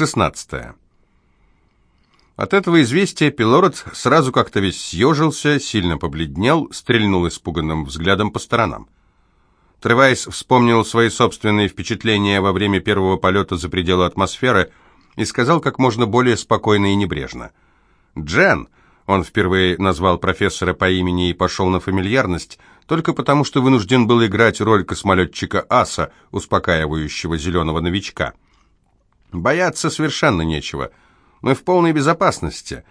16. От этого известия Пилород сразу как-то весь съежился, сильно побледнел, стрельнул испуганным взглядом по сторонам. Тревайс вспомнил свои собственные впечатления во время первого полета за пределы атмосферы и сказал как можно более спокойно и небрежно. «Джен!» — он впервые назвал профессора по имени и пошел на фамильярность, только потому что вынужден был играть роль космолетчика Аса, успокаивающего зеленого новичка. «Бояться совершенно нечего». Мы в полной безопасности.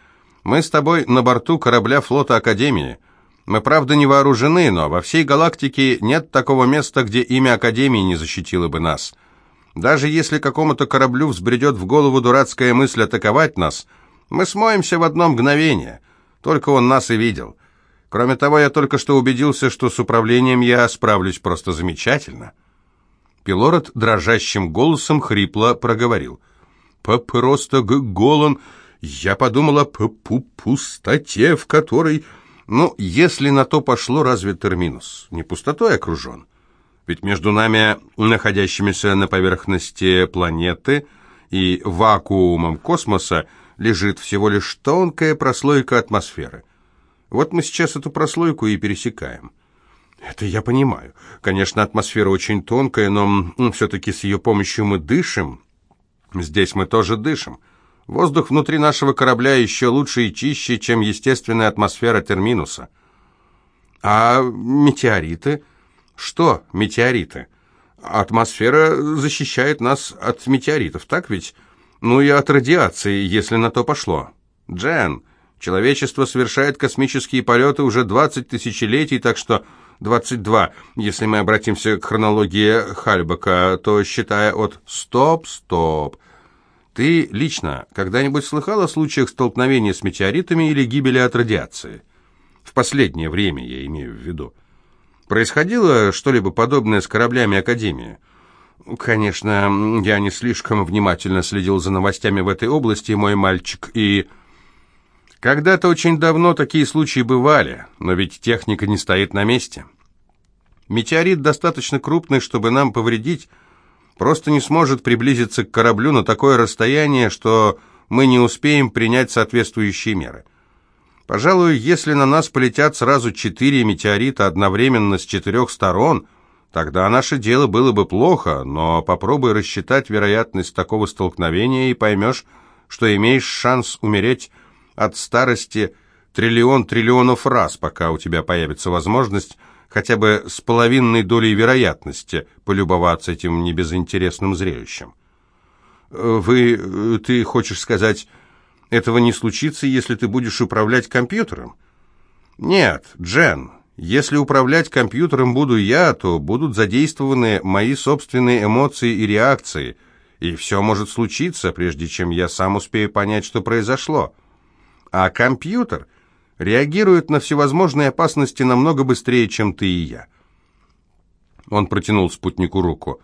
Мы с тобой на борту корабля флота Академии. Мы, правда, не вооружены, но во всей галактике нет такого места, где имя Академии не защитило бы нас. Даже если какому-то кораблю взбредет в голову дурацкая мысль атаковать нас, мы смоемся в одно мгновение. Только он нас и видел. Кроме того, я только что убедился, что с управлением я справлюсь просто замечательно». Пилород дрожащим голосом хрипло проговорил просто голон. Я подумала по пу пустоте, в которой... Ну, если на то пошло, разве терминус не пустотой окружен? Ведь между нами, находящимися на поверхности планеты, и вакуумом космоса лежит всего лишь тонкая прослойка атмосферы. Вот мы сейчас эту прослойку и пересекаем. Это я понимаю. Конечно, атмосфера очень тонкая, но все-таки с ее помощью мы дышим, Здесь мы тоже дышим. Воздух внутри нашего корабля еще лучше и чище, чем естественная атмосфера терминуса. А метеориты? Что метеориты? Атмосфера защищает нас от метеоритов, так ведь? Ну и от радиации, если на то пошло. Джен, человечество совершает космические полеты уже 20 тысячелетий, так что 22. Если мы обратимся к хронологии Хальбака, то считая от «стоп, стоп». Ты лично когда-нибудь слыхал о случаях столкновения с метеоритами или гибели от радиации? В последнее время, я имею в виду. Происходило что-либо подобное с кораблями Академии? Конечно, я не слишком внимательно следил за новостями в этой области, мой мальчик, и... Когда-то очень давно такие случаи бывали, но ведь техника не стоит на месте. Метеорит достаточно крупный, чтобы нам повредить, просто не сможет приблизиться к кораблю на такое расстояние, что мы не успеем принять соответствующие меры. Пожалуй, если на нас полетят сразу четыре метеорита одновременно с четырех сторон, тогда наше дело было бы плохо, но попробуй рассчитать вероятность такого столкновения и поймешь, что имеешь шанс умереть от старости триллион триллионов раз, пока у тебя появится возможность хотя бы с половинной долей вероятности полюбоваться этим небезынтересным зрелищем. «Вы... ты хочешь сказать, этого не случится, если ты будешь управлять компьютером?» «Нет, Джен, если управлять компьютером буду я, то будут задействованы мои собственные эмоции и реакции, и все может случиться, прежде чем я сам успею понять, что произошло». А компьютер реагирует на всевозможные опасности намного быстрее, чем ты и я. Он протянул спутнику руку.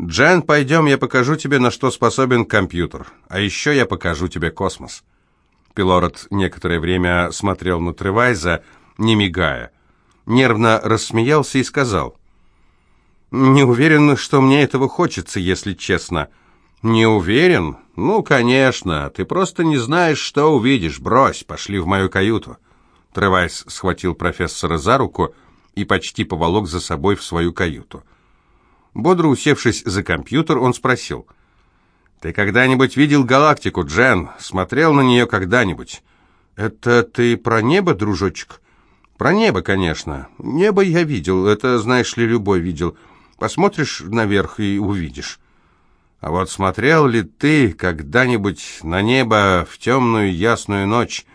«Джен, пойдем, я покажу тебе, на что способен компьютер. А еще я покажу тебе космос». Пилород некоторое время смотрел на Тревайза, не мигая. Нервно рассмеялся и сказал, «Не уверен, что мне этого хочется, если честно». «Не уверен? Ну, конечно. Ты просто не знаешь, что увидишь. Брось, пошли в мою каюту». Тревайс схватил профессора за руку и почти поволок за собой в свою каюту. Бодро усевшись за компьютер, он спросил. «Ты когда-нибудь видел галактику, Джен? Смотрел на нее когда-нибудь?» «Это ты про небо, дружочек?» «Про небо, конечно. Небо я видел, это, знаешь ли, любой видел. Посмотришь наверх и увидишь». А вот смотрел ли ты когда-нибудь на небо в темную ясную ночь,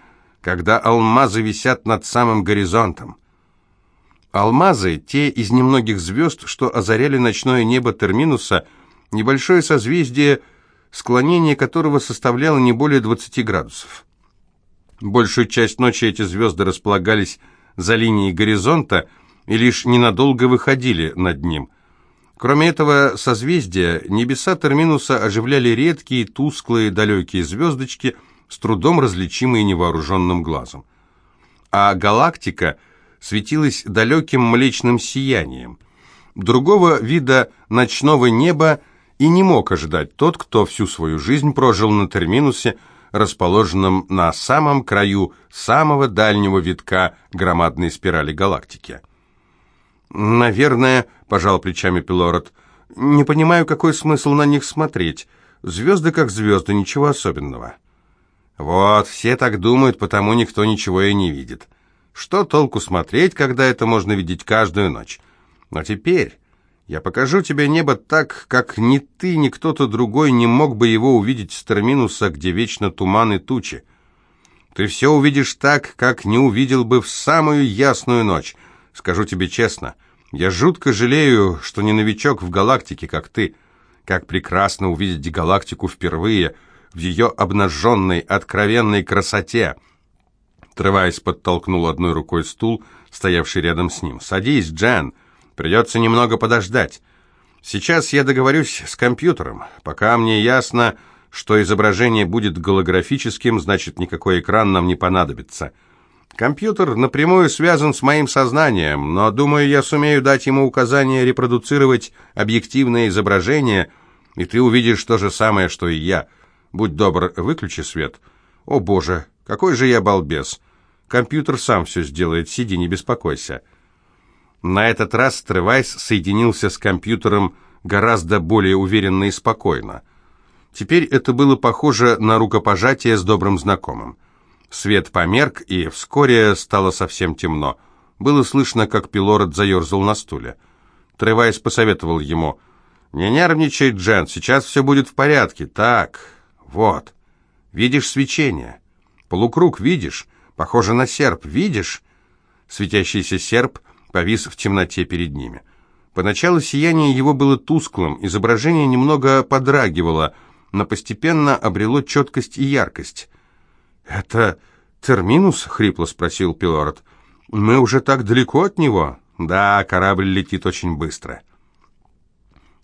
когда алмазы висят над самым горизонтом? Алмазы, те из немногих звезд, что озаряли ночное небо Терминуса, небольшое созвездие, склонение которого составляло не более 20 градусов. Большую часть ночи эти звезды располагались за линией горизонта и лишь ненадолго выходили над ним – Кроме этого созвездия, небеса Терминуса оживляли редкие, тусклые, далекие звездочки, с трудом различимые невооруженным глазом. А галактика светилась далеким млечным сиянием. Другого вида ночного неба и не мог ожидать тот, кто всю свою жизнь прожил на терминусе, расположенном на самом краю самого дальнего витка громадной спирали галактики. «Наверное», — пожал плечами Пилород, — «не понимаю, какой смысл на них смотреть. Звезды как звезды, ничего особенного». «Вот, все так думают, потому никто ничего и не видит. Что толку смотреть, когда это можно видеть каждую ночь? Но теперь я покажу тебе небо так, как ни ты, ни кто-то другой не мог бы его увидеть с терминуса, где вечно туман и тучи. Ты все увидишь так, как не увидел бы в самую ясную ночь. Скажу тебе честно, я жутко жалею, что не новичок в галактике, как ты. Как прекрасно увидеть галактику впервые, в ее обнаженной, откровенной красоте. Трываясь, подтолкнул одной рукой стул, стоявший рядом с ним. «Садись, Джен!» Придется немного подождать. Сейчас я договорюсь с компьютером. Пока мне ясно, что изображение будет голографическим, значит, никакой экран нам не понадобится. Компьютер напрямую связан с моим сознанием, но, думаю, я сумею дать ему указание репродуцировать объективное изображение, и ты увидишь то же самое, что и я. Будь добр, выключи свет. О, Боже, какой же я балбес. Компьютер сам все сделает, сиди, не беспокойся. На этот раз Тревайс соединился с компьютером гораздо более уверенно и спокойно. Теперь это было похоже на рукопожатие с добрым знакомым. Свет померк, и вскоре стало совсем темно. Было слышно, как Пилород заерзал на стуле. Тревайс посоветовал ему, «Не нервничай, Джен, сейчас все будет в порядке. Так, вот. Видишь свечение? Полукруг видишь? Похоже на серп, видишь?» Светящийся серп повис в темноте перед ними. Поначалу сияние его было тусклым, изображение немного подрагивало, но постепенно обрело четкость и яркость. «Это терминус?» — хрипло спросил Пилород. «Мы уже так далеко от него?» «Да, корабль летит очень быстро».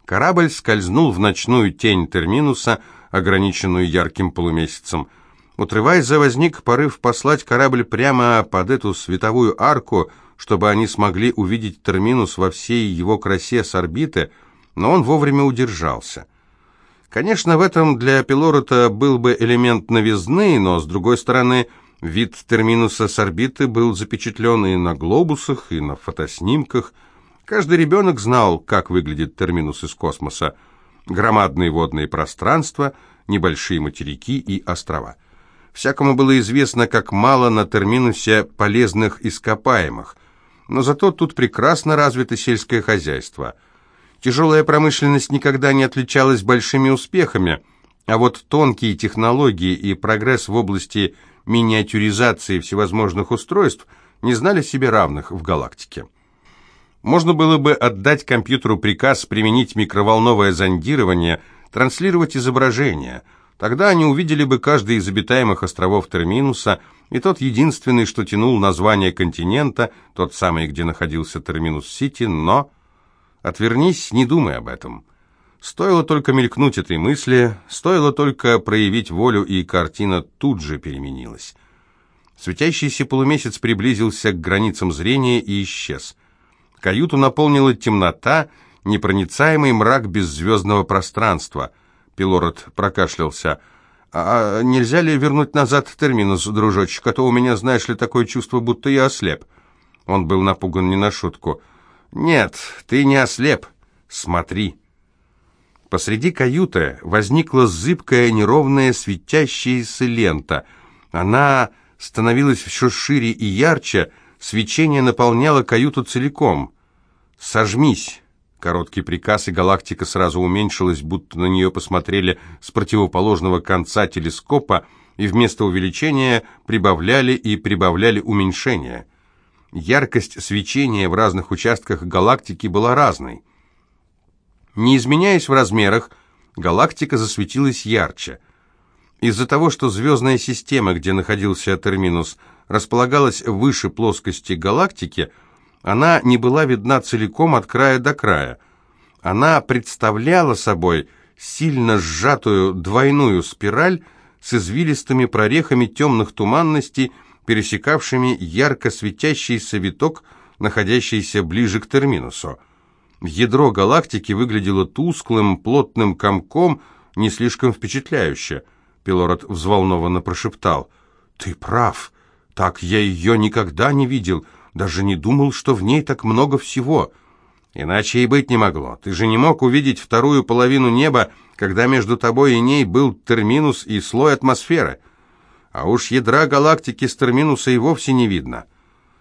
Корабль скользнул в ночную тень терминуса, ограниченную ярким полумесяцем. Утрываясь, возник порыв послать корабль прямо под эту световую арку — чтобы они смогли увидеть терминус во всей его красе с орбиты, но он вовремя удержался. Конечно, в этом для Пилорота был бы элемент новизны, но, с другой стороны, вид терминуса с орбиты был запечатлен и на глобусах, и на фотоснимках. Каждый ребенок знал, как выглядит терминус из космоса. Громадные водные пространства, небольшие материки и острова. Всякому было известно, как мало на терминусе полезных ископаемых – но зато тут прекрасно развито сельское хозяйство. Тяжелая промышленность никогда не отличалась большими успехами, а вот тонкие технологии и прогресс в области миниатюризации всевозможных устройств не знали себе равных в галактике. Можно было бы отдать компьютеру приказ применить микроволновое зондирование, транслировать изображения. Тогда они увидели бы каждый из обитаемых островов Терминуса – и тот единственный, что тянул название континента, тот самый, где находился Терминус-Сити, но... Отвернись, не думай об этом. Стоило только мелькнуть этой мысли, стоило только проявить волю, и картина тут же переменилась. Светящийся полумесяц приблизился к границам зрения и исчез. Каюту наполнила темнота, непроницаемый мрак беззвездного пространства. Пилород прокашлялся — «А нельзя ли вернуть назад терминус, дружочек, а то у меня, знаешь ли, такое чувство, будто я ослеп». Он был напуган не на шутку. «Нет, ты не ослеп. Смотри». Посреди каюты возникла зыбкая, неровная, светящаяся лента. Она становилась все шире и ярче, свечение наполняло каюту целиком. «Сожмись!» Короткий приказ, и галактика сразу уменьшилась, будто на нее посмотрели с противоположного конца телескопа, и вместо увеличения прибавляли и прибавляли уменьшение. Яркость свечения в разных участках галактики была разной. Не изменяясь в размерах, галактика засветилась ярче. Из-за того, что звездная система, где находился Терминус, располагалась выше плоскости галактики – она не была видна целиком от края до края. Она представляла собой сильно сжатую двойную спираль с извилистыми прорехами темных туманностей, пересекавшими ярко светящийся виток, находящийся ближе к терминусу. Ядро галактики выглядело тусклым, плотным комком, не слишком впечатляюще. Пилород взволнованно прошептал. «Ты прав. Так я ее никогда не видел. Даже не думал, что в ней так много всего». «Иначе и быть не могло. Ты же не мог увидеть вторую половину неба, когда между тобой и ней был терминус и слой атмосферы. А уж ядра галактики с терминуса и вовсе не видно.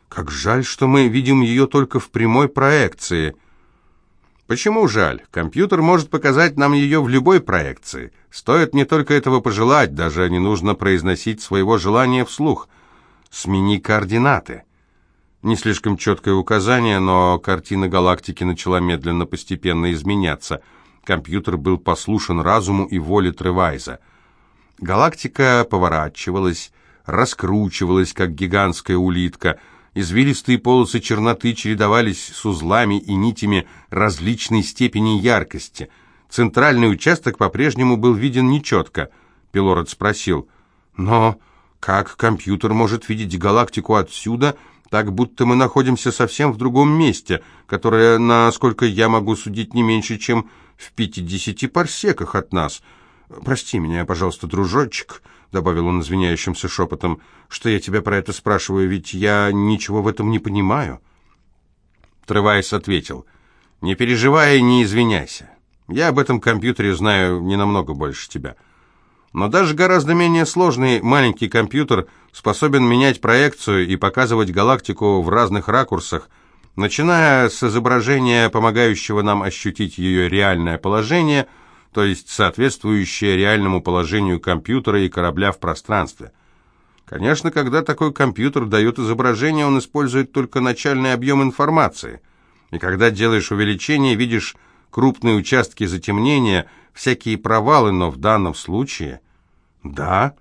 Как жаль, что мы видим ее только в прямой проекции». Почему жаль? Компьютер может показать нам ее в любой проекции. Стоит не только этого пожелать, даже не нужно произносить своего желания вслух. Смени координаты. Не слишком четкое указание, но картина галактики начала медленно постепенно изменяться. Компьютер был послушен разуму и воле Тревайза. Галактика поворачивалась, раскручивалась, как гигантская улитка – Извилистые полосы черноты чередовались с узлами и нитями различной степени яркости. Центральный участок по-прежнему был виден нечетко. Пилород спросил, «Но как компьютер может видеть галактику отсюда, так будто мы находимся совсем в другом месте, которое, насколько я могу судить, не меньше, чем в пятидесяти парсеках от нас? Прости меня, пожалуйста, дружочек» добавил он извиняющимся шепотом, что я тебя про это спрашиваю, ведь я ничего в этом не понимаю. Тревайс ответил, не переживай не извиняйся. Я об этом компьютере знаю не намного больше тебя. Но даже гораздо менее сложный маленький компьютер способен менять проекцию и показывать галактику в разных ракурсах, начиная с изображения, помогающего нам ощутить ее реальное положение – то есть соответствующее реальному положению компьютера и корабля в пространстве. Конечно, когда такой компьютер дает изображение, он использует только начальный объем информации. И когда делаешь увеличение, видишь крупные участки затемнения, всякие провалы, но в данном случае... Да,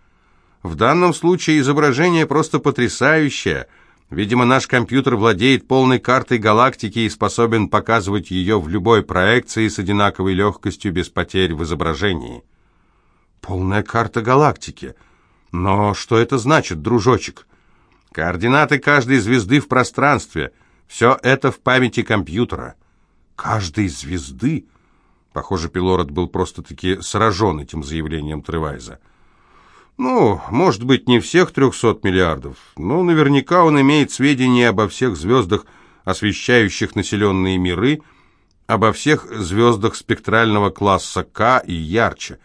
в данном случае изображение просто потрясающее – Видимо, наш компьютер владеет полной картой галактики и способен показывать ее в любой проекции с одинаковой легкостью без потерь в изображении. Полная карта галактики. Но что это значит, дружочек? Координаты каждой звезды в пространстве. Все это в памяти компьютера. Каждой звезды? Похоже, Пилород был просто-таки сражен этим заявлением Тревайза. Ну, может быть, не всех 300 миллиардов, но наверняка он имеет сведения обо всех звездах, освещающих населенные миры, обо всех звездах спектрального класса К и ярче.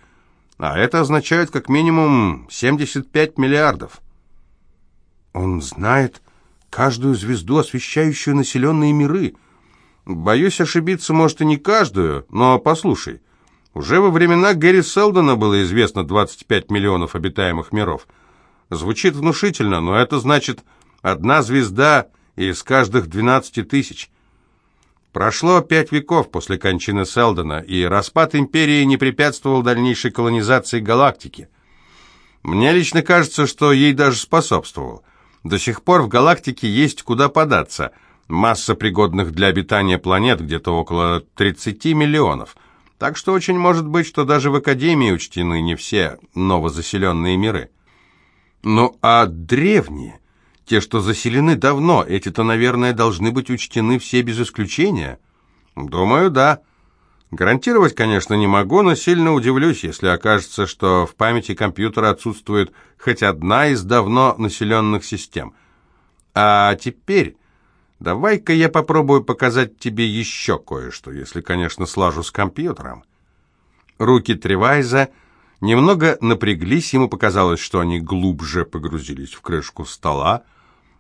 А это означает как минимум 75 миллиардов. Он знает каждую звезду, освещающую населенные миры. Боюсь ошибиться, может, и не каждую, но послушай, уже во времена Гэри Селдона было известно 25 миллионов обитаемых миров. Звучит внушительно, но это значит одна звезда из каждых 12 тысяч. Прошло пять веков после кончины Селдона, и распад империи не препятствовал дальнейшей колонизации галактики. Мне лично кажется, что ей даже способствовал. До сих пор в галактике есть куда податься. Масса пригодных для обитания планет где-то около 30 миллионов – так что очень может быть, что даже в Академии учтены не все новозаселенные миры. Ну а древние, те, что заселены давно, эти-то, наверное, должны быть учтены все без исключения? Думаю, да. Гарантировать, конечно, не могу, но сильно удивлюсь, если окажется, что в памяти компьютера отсутствует хоть одна из давно населенных систем. А теперь Давай-ка я попробую показать тебе еще кое-что, если, конечно, слажу с компьютером. Руки Тревайза немного напряглись, ему показалось, что они глубже погрузились в крышку стола.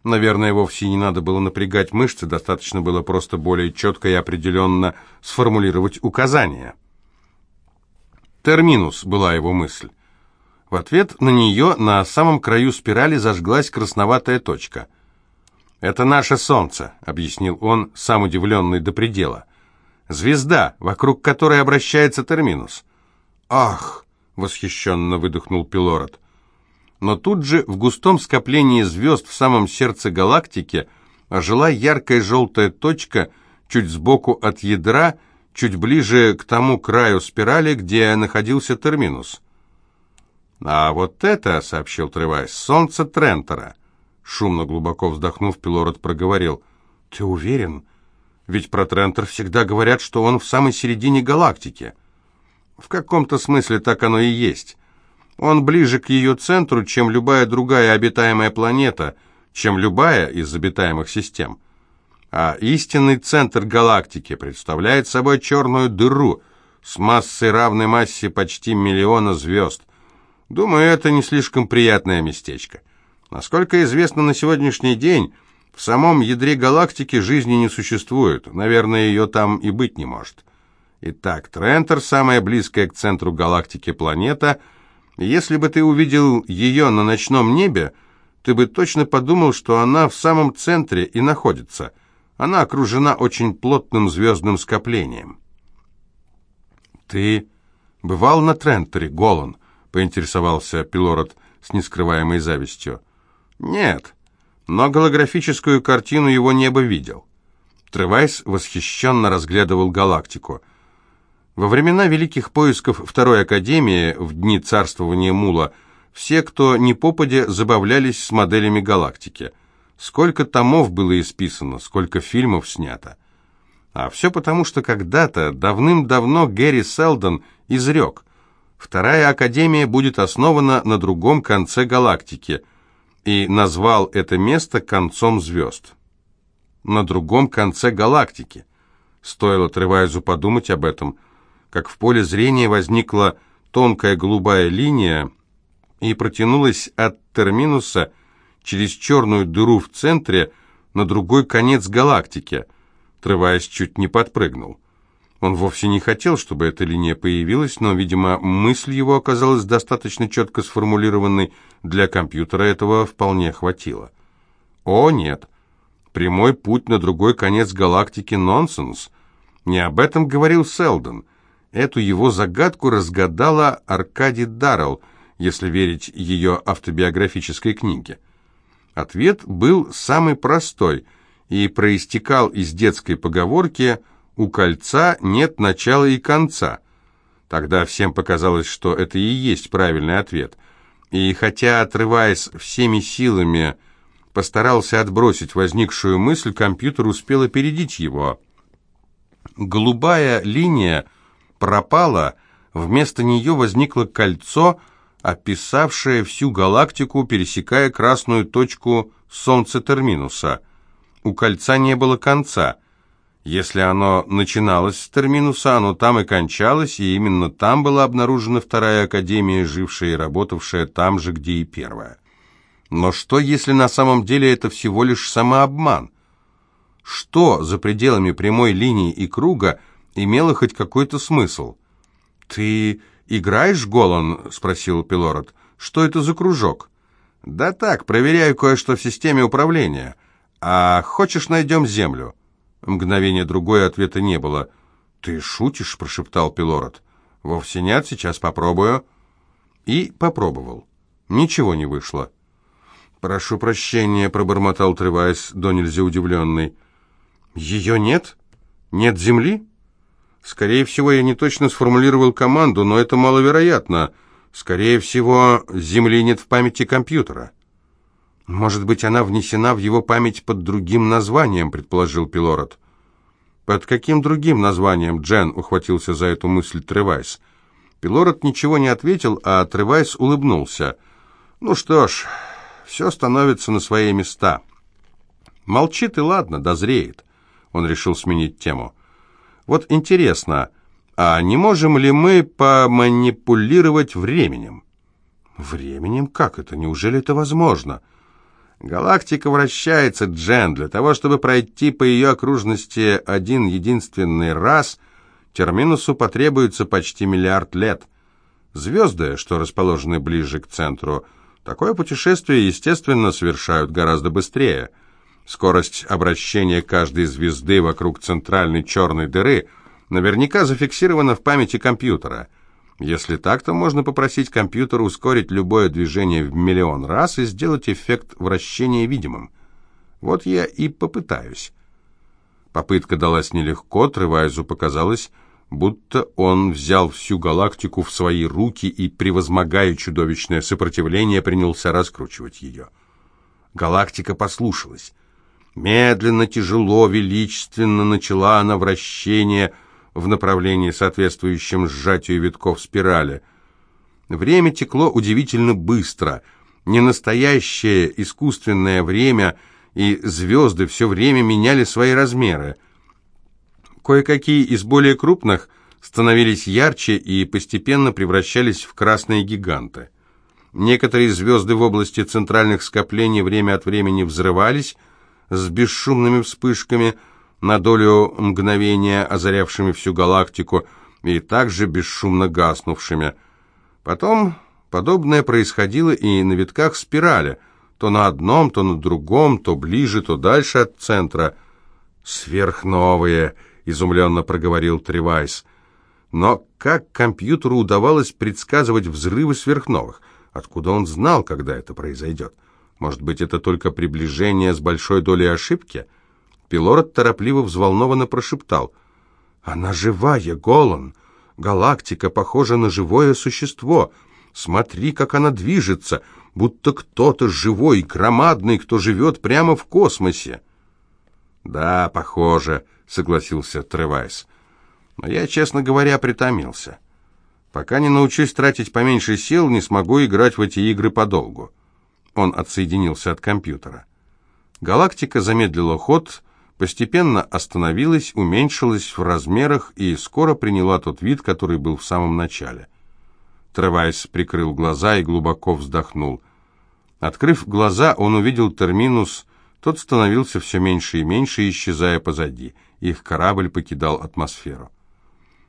Наверное, вовсе не надо было напрягать мышцы, достаточно было просто более четко и определенно сформулировать указания. «Терминус» была его мысль. В ответ на нее на самом краю спирали зажглась красноватая точка – «Это наше солнце», — объяснил он, сам удивленный до предела. «Звезда, вокруг которой обращается терминус». «Ах!» — восхищенно выдохнул Пилород. Но тут же в густом скоплении звезд в самом сердце галактики ожила яркая желтая точка чуть сбоку от ядра, чуть ближе к тому краю спирали, где находился терминус. «А вот это, — сообщил Тревайс, — солнце Трентера». Шумно глубоко вздохнув, Пилород проговорил. «Ты уверен? Ведь про Трентер всегда говорят, что он в самой середине галактики. В каком-то смысле так оно и есть. Он ближе к ее центру, чем любая другая обитаемая планета, чем любая из обитаемых систем. А истинный центр галактики представляет собой черную дыру с массой равной массе почти миллиона звезд. Думаю, это не слишком приятное местечко. Насколько известно на сегодняшний день, в самом ядре галактики жизни не существует. Наверное, ее там и быть не может. Итак, Трентер, самая близкая к центру галактики планета – если бы ты увидел ее на ночном небе, ты бы точно подумал, что она в самом центре и находится. Она окружена очень плотным звездным скоплением. «Ты бывал на Трентере, Голан?» — поинтересовался Пилород с нескрываемой завистью. «Нет, но голографическую картину его небо видел». Тревайс восхищенно разглядывал галактику — во времена великих поисков Второй Академии, в дни царствования Мула, все, кто не попадя, забавлялись с моделями галактики. Сколько томов было исписано, сколько фильмов снято. А все потому, что когда-то, давным-давно, Гэри Селдон изрек, Вторая Академия будет основана на другом конце галактики, и назвал это место концом звезд. На другом конце галактики. Стоило Тревайзу подумать об этом – как в поле зрения возникла тонкая голубая линия и протянулась от терминуса через черную дыру в центре на другой конец галактики. Треваясь, чуть не подпрыгнул. Он вовсе не хотел, чтобы эта линия появилась, но, видимо, мысль его оказалась достаточно четко сформулированной, для компьютера этого вполне хватило. О, нет, прямой путь на другой конец галактики — нонсенс. Не об этом говорил Селдон — Эту его загадку разгадала Аркадий Даррелл, если верить ее автобиографической книге. Ответ был самый простой и проистекал из детской поговорки «У кольца нет начала и конца». Тогда всем показалось, что это и есть правильный ответ. И хотя, отрываясь всеми силами, постарался отбросить возникшую мысль, компьютер успел опередить его. Голубая линия – пропала, вместо нее возникло кольцо, описавшее всю галактику, пересекая красную точку Солнца Терминуса. У кольца не было конца. Если оно начиналось с Терминуса, оно там и кончалось, и именно там была обнаружена вторая Академия, жившая и работавшая там же, где и первая. Но что, если на самом деле это всего лишь самообман? Что за пределами прямой линии и круга имело хоть какой-то смысл. «Ты играешь, Голан?» — спросил Пилород. «Что это за кружок?» «Да так, проверяю кое-что в системе управления. А хочешь, найдем Землю?» Мгновение другое ответа не было. «Ты шутишь?» — прошептал Пилород. «Вовсе нет, сейчас попробую». И попробовал. Ничего не вышло. «Прошу прощения», — пробормотал Тревайс, до нельзя удивленный. «Ее нет? Нет Земли?» Скорее всего, я не точно сформулировал команду, но это маловероятно. Скорее всего, Земли нет в памяти компьютера. Может быть, она внесена в его память под другим названием, предположил Пилород. Под каким другим названием, Джен ухватился за эту мысль Тревайс. Пилород ничего не ответил, а Тревайс улыбнулся. Ну что ж, все становится на свои места. Молчит и ладно, дозреет. Он решил сменить тему. Вот интересно, а не можем ли мы поманипулировать временем? Временем? Как это? Неужели это возможно? Галактика вращается, Джен. Для того, чтобы пройти по ее окружности один единственный раз, терминусу потребуется почти миллиард лет. Звезды, что расположены ближе к центру, такое путешествие, естественно, совершают гораздо быстрее – Скорость обращения каждой звезды вокруг центральной черной дыры наверняка зафиксирована в памяти компьютера. Если так, то можно попросить компьютер ускорить любое движение в миллион раз и сделать эффект вращения видимым. Вот я и попытаюсь. Попытка далась нелегко, Тревайзу показалось, будто он взял всю галактику в свои руки и, превозмогая чудовищное сопротивление, принялся раскручивать ее. Галактика послушалась. Медленно, тяжело, величественно начала она вращение в направлении, соответствующем сжатию витков спирали. Время текло удивительно быстро. Не настоящее искусственное время, и звезды все время меняли свои размеры. Кое-какие из более крупных становились ярче и постепенно превращались в красные гиганты. Некоторые звезды в области центральных скоплений время от времени взрывались с бесшумными вспышками, на долю мгновения озарявшими всю галактику и также бесшумно гаснувшими. Потом подобное происходило и на витках спирали, то на одном, то на другом, то ближе, то дальше от центра. «Сверхновые!» — изумленно проговорил Тревайс. Но как компьютеру удавалось предсказывать взрывы сверхновых? Откуда он знал, когда это произойдет? Может быть, это только приближение с большой долей ошибки? Пилород торопливо взволнованно прошептал. «Она живая, Голан! Галактика похожа на живое существо. Смотри, как она движется, будто кто-то живой, громадный, кто живет прямо в космосе». «Да, похоже», — согласился Тревайс. «Но я, честно говоря, притомился». Пока не научусь тратить поменьше сил, не смогу играть в эти игры подолгу. Он отсоединился от компьютера. Галактика замедлила ход, постепенно остановилась, уменьшилась в размерах и скоро приняла тот вид, который был в самом начале. Тревайс прикрыл глаза и глубоко вздохнул. Открыв глаза, он увидел терминус, тот становился все меньше и меньше, исчезая позади. Их корабль покидал атмосферу.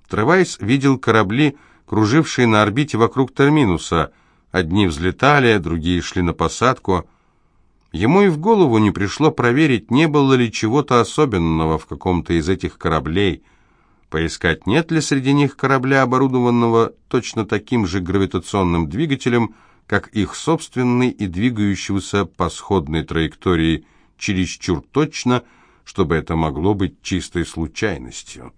Тревайс видел корабли, кружившие на орбите вокруг терминуса. Одни взлетали, другие шли на посадку. Ему и в голову не пришло проверить, не было ли чего-то особенного в каком-то из этих кораблей, поискать, нет ли среди них корабля, оборудованного точно таким же гравитационным двигателем, как их собственный и двигающегося по сходной траектории чересчур точно, чтобы это могло быть чистой случайностью.